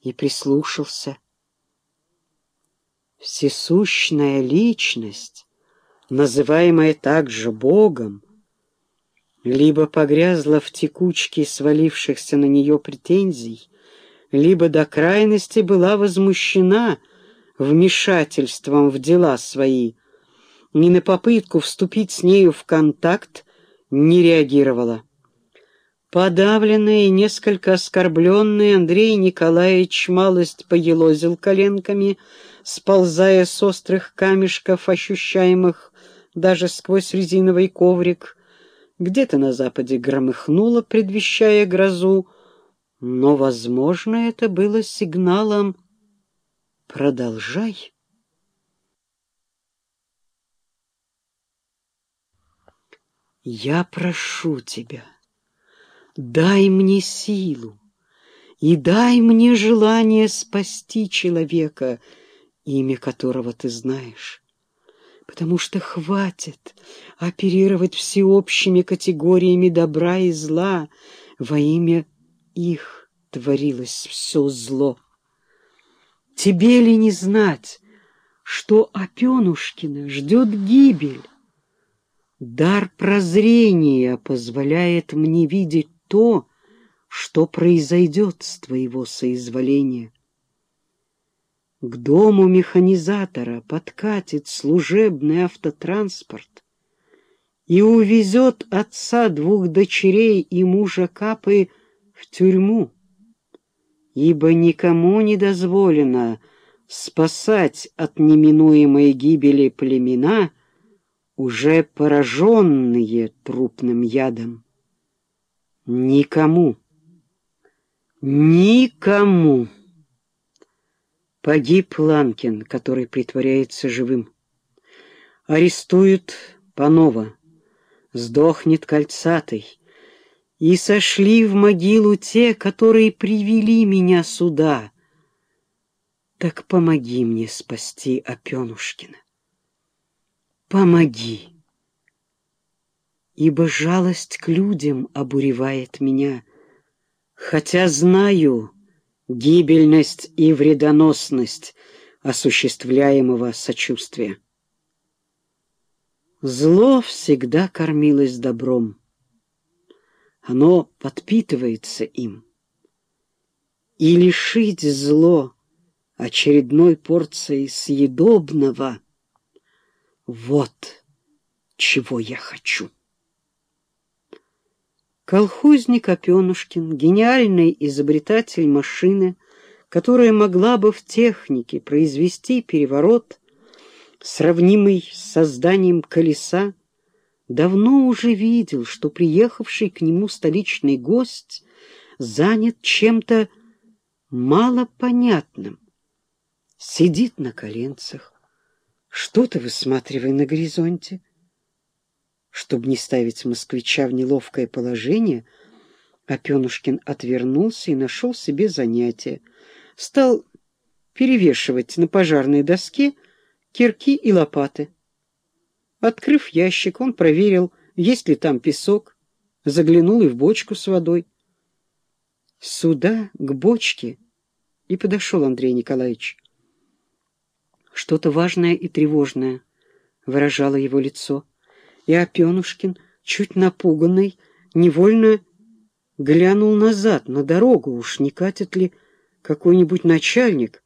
и прислушался. Всесущная личность, называемая также Богом, либо погрязла в текучке свалившихся на нее претензий, либо до крайности была возмущена вмешательством в дела свои, ни на попытку вступить с нею в контакт не реагировала. Подавленный и несколько оскорбленный Андрей Николаевич малость поелозил коленками, сползая с острых камешков, ощущаемых даже сквозь резиновый коврик. Где-то на западе громыхнуло, предвещая грозу, но, возможно, это было сигналом «Продолжай». «Я прошу тебя, дай мне силу и дай мне желание спасти человека, имя которого ты знаешь, потому что хватит оперировать всеобщими категориями добра и зла во имя их творилось все зло. Тебе ли не знать, что Опенушкина ждет гибель? Дар прозрения позволяет мне видеть то, что произойдет с твоего соизволения. К дому механизатора подкатит служебный автотранспорт и увезет отца двух дочерей и мужа Капы в тюрьму, ибо никому не дозволено спасать от неминуемой гибели племена, уже пораженные трупным ядом. Никому, никому. Погиб Ланкин, который притворяется живым. Арестуют Панова, сдохнет Кольцатый, и сошли в могилу те, которые привели меня сюда. Так помоги мне спасти Опенушкина. Помоги, ибо жалость к людям обуревает меня, хотя знаю гибельность и вредоносность осуществляемого сочувствия. Зло всегда кормилось добром оно подпитывается им. И лишить зло очередной порции съедобного — вот чего я хочу. Колхозник Опенушкин, гениальный изобретатель машины, которая могла бы в технике произвести переворот, сравнимый с созданием колеса, давно уже видел, что приехавший к нему столичный гость занят чем-то малопонятным. Сидит на коленцах, что-то высматривая на горизонте. Чтобы не ставить москвича в неловкое положение, Опенушкин отвернулся и нашел себе занятие. Стал перевешивать на пожарной доске кирки и лопаты. Открыв ящик, он проверил, есть ли там песок, заглянул и в бочку с водой. Сюда, к бочке, и подошел Андрей Николаевич. Что-то важное и тревожное выражало его лицо, и Опенушкин, чуть напуганный, невольно глянул назад, на дорогу, уж не катит ли какой-нибудь начальник,